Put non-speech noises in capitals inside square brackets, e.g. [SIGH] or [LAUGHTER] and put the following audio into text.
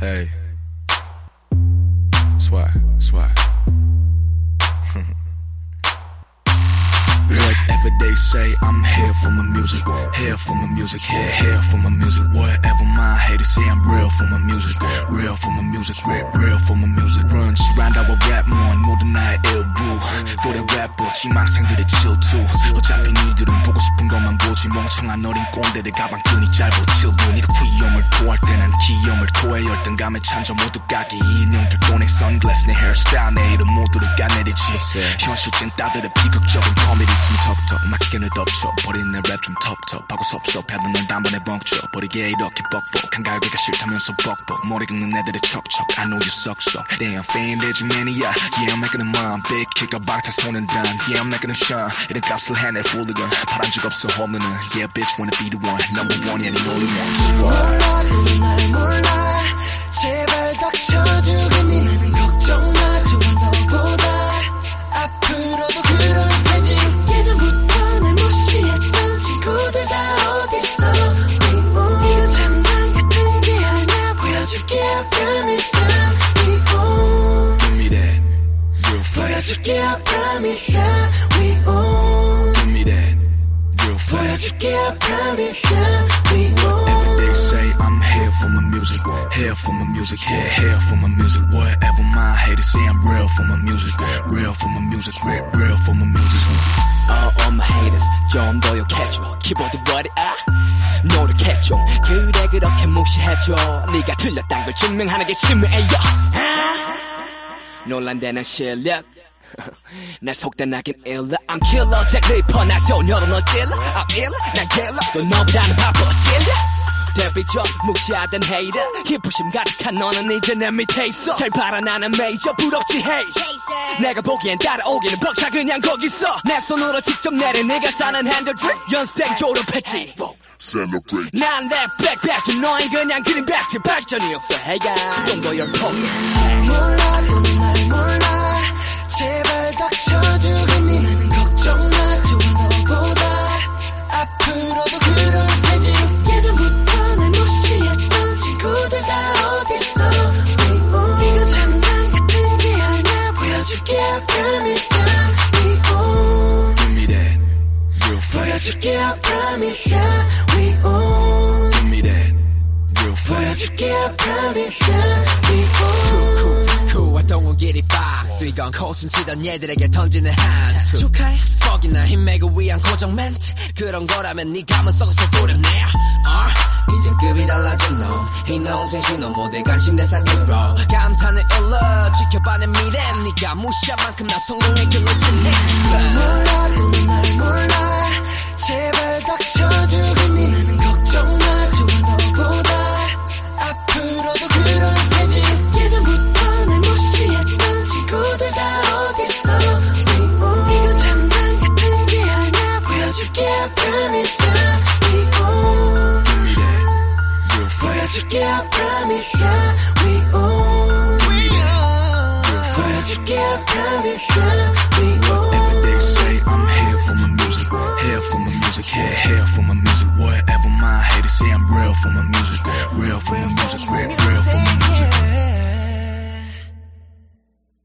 Hey. Swag, swag. Whatever they say, I'm here for my music. Here for my music. Here, here for my music. Whatever my haters say, I'm real for my music. Real for my music. Real, real for my music. Run, surround our rap more. 모든 나의 일부. 또래 래퍼, 지망생들의 질투. 멍청한 어린 꼰대들 가방끈이 짧아. 칠부. 니가 귀염을 토할 때난 기염을 토해. 열등감에 찬져 모두 까기. 인형들 또내 선글라스, 내 헤어스타일, 내 이름 모두를 까내리지. 현실 찐따들의 비극적인 코미디 숨 턱턱 막히게는 덮쳐 버린 내 랩 좀 텁텁하고 섭섭해도 넌 단번에 벙쳐 버리게 이렇게 뻑뻑 한가위가 싫다면서 뻑뻑 머리 긁는 애들의 척척 I know you suck suck Damn fame there's mania Yeah I'm making them mine Big kick up 방탄소년 단 Yeah I'm making them shine 이런 값을 해내 hooligan 파란 적 없어 홈런은 Yeah bitch wanna be the one Number one yeah the only one 몰라 너는 날 몰라 제발 닥쳐주겠니 나는 promise ya We own Give me that real fast 보여줄게 I promise ya We Whatever own they say, I'm here for my music. Here for my music. Here, here for my music. Whatever my haters say, I'm real for my music. Real for my music. Real, real for my music. All, all my haters 좀 더 욕해줘 키보드 머리 아 노력해줘 그래 그렇게 무시해줘 네가 틀렸단 걸 증명하는 게 치매예요 아? 논란되는 실력 [LAUGHS] 날 속단하긴 일러. I'm killer. 잭 리퍼 날 소녀로 너 찔러. I'm ill 난 killer. 또 너보다는 바빠 찔러 데뷔 전 무시하던 헤이터 희부심 가득한 너는 이제 내 밑에 있어. 잘 봐라 나는 메이저 부럽지 헤이 내가 보기엔 따라오기는 벅차. 그냥 거기서 내 손으로 직접 내린 네가 사는 핸들드립 연스택 졸업했지. Celebrate. 난 랩백 백지 너흰 그냥 그린 백지. 발전이 없어. 해가 좀더 열폭 몰라 너는 날 몰라 제발 닥쳐주겠니 나는 걱정 마 좋아 너보다 앞으로도 그럴 테지 예전부터 날 무시했던 친구들 다 어딨어 이거 장난 같은 게 아니야 보여줄게 I promise ya We own Give me that real fast. 보여줄게 I promise ya We own Give me that real fast. 보여줄게 I promise ya We own don't get it fast 이건 코순치던 얘들에게 던지는 한수. 축하해. 퍽이나 힘매고 위한 고정 멘트. 그런 거라면 네 감은 썩어서 소리내 어? 이젠 급이 달라진 너이 농생 신호 모두 관심 내 상대로 감탄의 일러 지켜봐 내 미래 네가 무시한 만큼 나 성공의 길로 진해 Yeah, I promise ya, we own. We I promise ya, we own. Every day say I'm here for my music, here for my music, here, here for my music. Whatever my haters say, I'm real for my music, real for my music, real, real for my music.